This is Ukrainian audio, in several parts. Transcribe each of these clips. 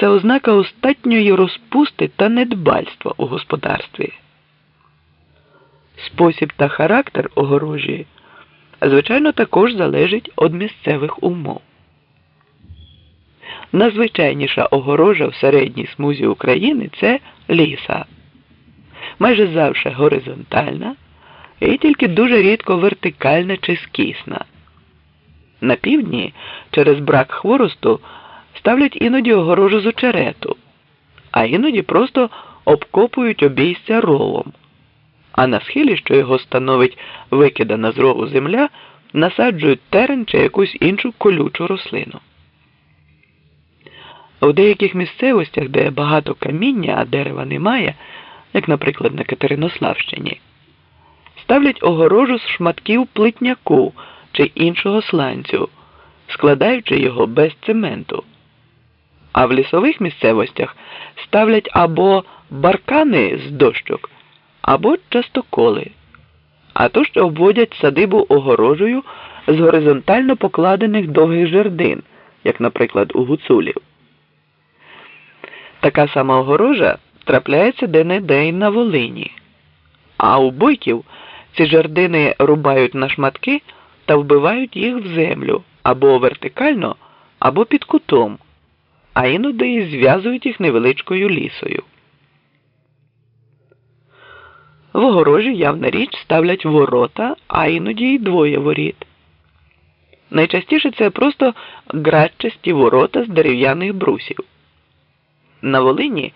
це ознака остатньої розпусти та недбальства у господарстві. Спосіб та характер огорожі, звичайно, також залежить від місцевих умов. Найзвичайніша огорожа в середній смузі України це ліса. Майже завжди горизонтальна і тільки дуже рідко вертикальна чи скісна. На півдні через брак хворосту ставлять іноді огорожу з очерету, а іноді просто обкопують обійстя ровом. А на схилі, що його становить викидана з рову земля, насаджують терен чи якусь іншу колючу рослину. У деяких місцевостях, де багато каміння, а дерева немає, як, наприклад, на Катеринославщині, ставлять огорожу з шматків плитняку чи іншого сланцю, складаючи його без цементу. А в лісових місцевостях ставлять або баркани з дощок, або частоколи, а то ще обводять садибу огорожею з горизонтально покладених довгих жердин, як, наприклад, у гуцулів. Така сама огорожа трапляється де-не-де й на Волині. А у бойків ці жердини рубають на шматки та вбивають їх в землю або вертикально, або під кутом, а іноді і зв'язують їх невеличкою лісою. В огорожі явна річ ставлять ворота, а іноді й двоє воріт. Найчастіше це просто градчасті ворота з дерев'яних брусів. На Волині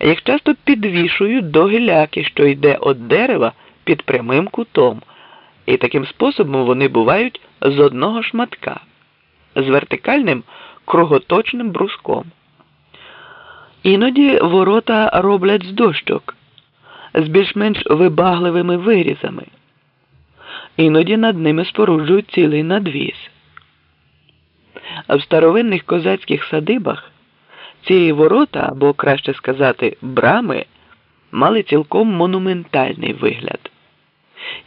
їх часто підвішують до гіляки, що йде від дерева під прямим кутом, і таким способом вони бувають з одного шматка, з вертикальним круготочним бруском. Іноді ворота роблять з дощок, з більш-менш вибагливими вирізами. Іноді над ними споруджують цілий надвіз. А в старовинних козацьких садибах ці ворота, або краще сказати, брами, мали цілком монументальний вигляд.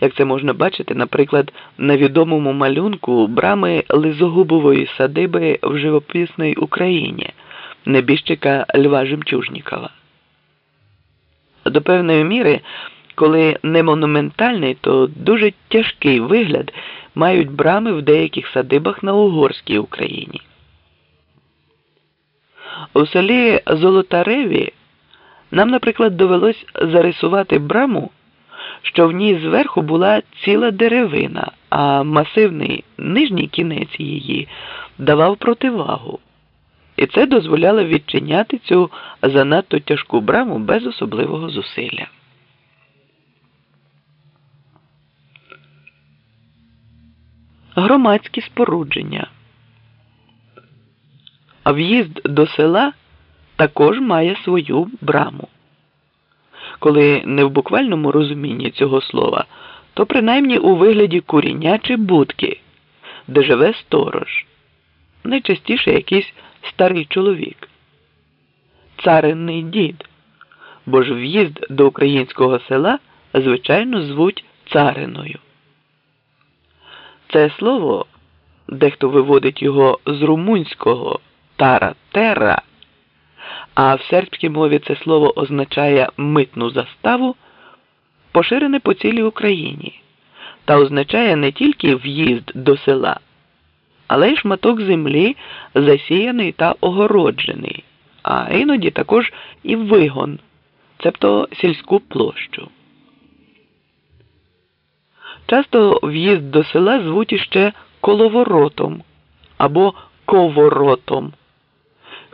Як це можна бачити, наприклад, на відомому малюнку брами Лизогубової садиби в живописній Україні небіжчика Льва Жемчужнікова. До певної міри, коли не монументальний, то дуже тяжкий вигляд мають брами в деяких садибах на Угорській Україні. У селі Золотареві нам, наприклад, довелось зарисувати браму, що в ній зверху була ціла деревина, а масивний нижній кінець її давав противагу. І це дозволяло відчиняти цю занадто тяжку браму без особливого зусилля. Громадські спорудження. А в'їзд до села також має свою браму. Коли не в буквальному розумінні цього слова, то принаймні у вигляді куріння чи будки, де живе сторож, найчастіше якийсь старий чоловік, царинний дід, бо ж в'їзд до українського села звичайно звуть цариною. Це слово, дехто виводить його з румунського тара тера, а в сербській мові це слово означає митну заставу, поширене по цілій Україні та означає не тільки в'їзд до села, але й шматок землі засіяний та огороджений, а іноді також і вигон, цебто сільську площу. Часто в'їзд до села звуть іще коловоротом або коворотом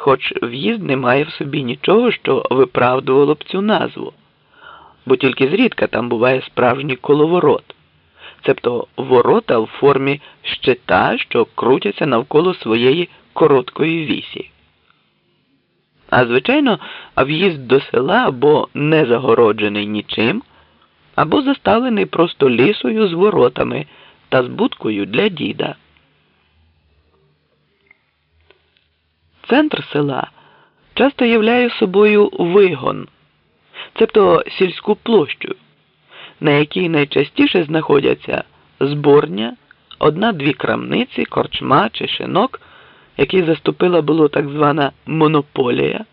хоч в'їзд не має в собі нічого, що виправдувало б цю назву, бо тільки зрідка там буває справжній коловорот, цебто ворота в формі щита, що крутяться навколо своєї короткої вісі. А звичайно, в'їзд до села або не загороджений нічим, або заставлений просто лісою з воротами та з будкою для діда. Центр села часто являє собою вигон, цебто сільську площу, на якій найчастіше знаходяться зборня, одна-дві крамниці, корчма чи шинок який заступила було так звана монополія.